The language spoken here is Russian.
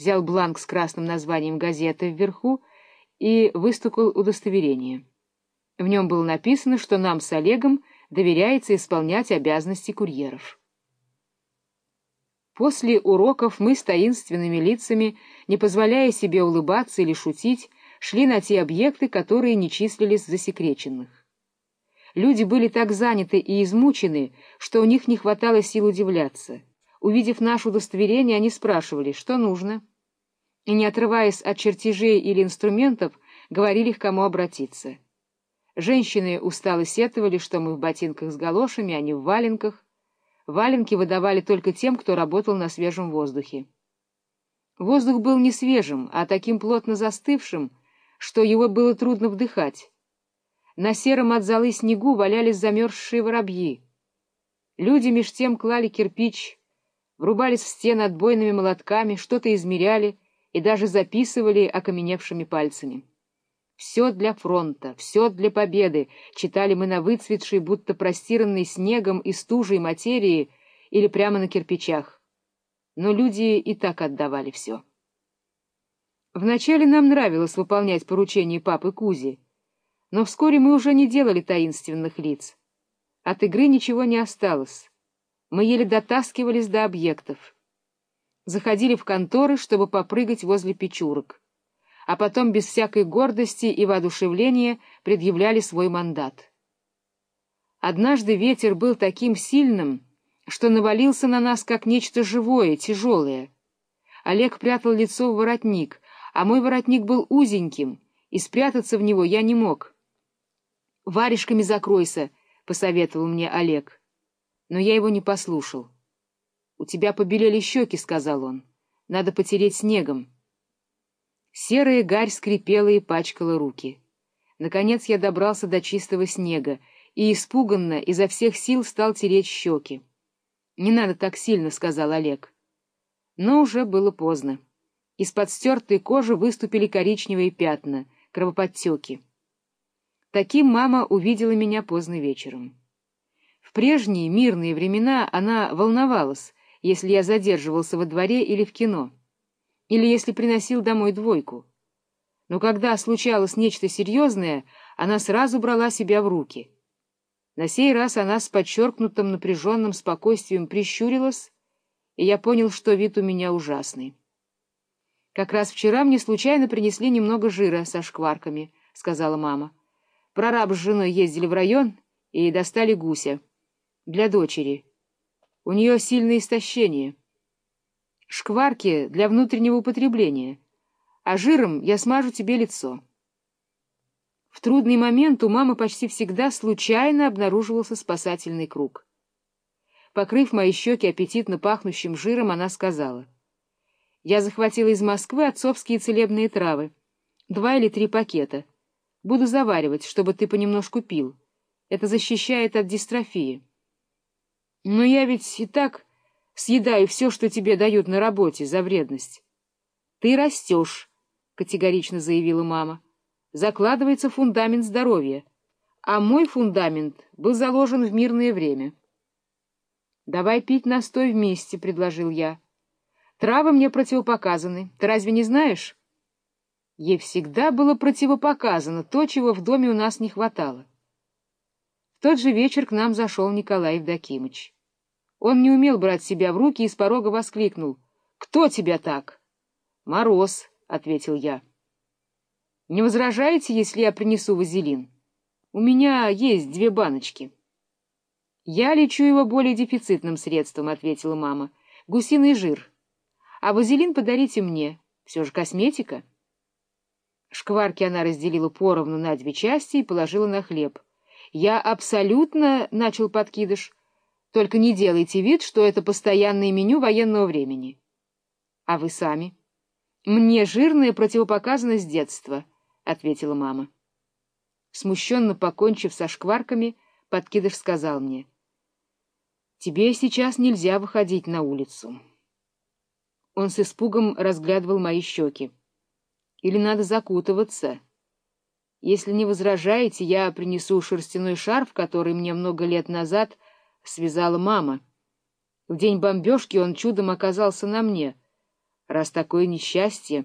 взял бланк с красным названием газеты вверху и выстукал удостоверение. В нем было написано, что нам с Олегом доверяется исполнять обязанности курьеров. После уроков мы с таинственными лицами, не позволяя себе улыбаться или шутить, шли на те объекты, которые не числились засекреченных. Люди были так заняты и измучены, что у них не хватало сил удивляться. Увидев наше удостоверение, они спрашивали, что нужно. И, не отрываясь от чертежей или инструментов, говорили, к кому обратиться. Женщины устало сетовали, что мы в ботинках с галошами, а не в валенках. Валенки выдавали только тем, кто работал на свежем воздухе. Воздух был не свежим, а таким плотно застывшим, что его было трудно вдыхать. На сером от золы снегу валялись замерзшие воробьи. Люди меж тем клали кирпич, врубались в стены отбойными молотками, что-то измеряли и даже записывали окаменевшими пальцами. «Все для фронта, все для победы», читали мы на выцветшей, будто простиранной снегом и стужей материи или прямо на кирпичах. Но люди и так отдавали все. Вначале нам нравилось выполнять поручения папы Кузи, но вскоре мы уже не делали таинственных лиц. От игры ничего не осталось. Мы еле дотаскивались до объектов. Заходили в конторы, чтобы попрыгать возле печурок. А потом без всякой гордости и воодушевления предъявляли свой мандат. Однажды ветер был таким сильным, что навалился на нас, как нечто живое, тяжелое. Олег прятал лицо в воротник, а мой воротник был узеньким, и спрятаться в него я не мог. — Варежками закройся, — посоветовал мне Олег. Но я его не послушал. — У тебя побелели щеки, — сказал он. — Надо потереть снегом. Серая гарь скрипела и пачкала руки. Наконец я добрался до чистого снега и испуганно изо всех сил стал тереть щеки. — Не надо так сильно, — сказал Олег. Но уже было поздно. Из-под стертой кожи выступили коричневые пятна, кровоподтеки. Таким мама увидела меня поздно вечером. В прежние мирные времена она волновалась, если я задерживался во дворе или в кино, или если приносил домой двойку. Но когда случалось нечто серьезное, она сразу брала себя в руки. На сей раз она с подчеркнутым напряженным спокойствием прищурилась, и я понял, что вид у меня ужасный. «Как раз вчера мне случайно принесли немного жира со шкварками», — сказала мама. Прораб с женой ездили в район и достали гуся. Для дочери. У нее сильное истощение. Шкварки для внутреннего употребления. А жиром я смажу тебе лицо. В трудный момент у мамы почти всегда случайно обнаруживался спасательный круг. Покрыв мои щеки аппетитно пахнущим жиром, она сказала. Я захватила из Москвы отцовские целебные травы. Два или три пакета. Буду заваривать, чтобы ты понемножку пил. Это защищает от дистрофии. Но я ведь и так съедаю все, что тебе дают на работе за вредность. Ты растешь, — категорично заявила мама. Закладывается фундамент здоровья, а мой фундамент был заложен в мирное время. Давай пить настой вместе, — предложил я. Травы мне противопоказаны. Ты разве не знаешь? Ей всегда было противопоказано то, чего в доме у нас не хватало. Тот же вечер к нам зашел Николай Евдокимыч. Он не умел брать себя в руки и с порога воскликнул. — Кто тебя так? — Мороз, — ответил я. — Не возражаете, если я принесу вазелин? У меня есть две баночки. — Я лечу его более дефицитным средством, — ответила мама. — Гусиный жир. А вазелин подарите мне. Все же косметика. — Шкварки она разделила поровну на две части и положила на хлеб. «Я абсолютно...» — начал подкидыш. «Только не делайте вид, что это постоянное меню военного времени». «А вы сами?» «Мне жирное противопоказано с детства», — ответила мама. Смущенно покончив со шкварками, подкидыш сказал мне. «Тебе сейчас нельзя выходить на улицу». Он с испугом разглядывал мои щеки. Или надо закутываться? Если не возражаете, я принесу шерстяной шарф, который мне много лет назад связала мама. В день бомбежки он чудом оказался на мне. Раз такое несчастье,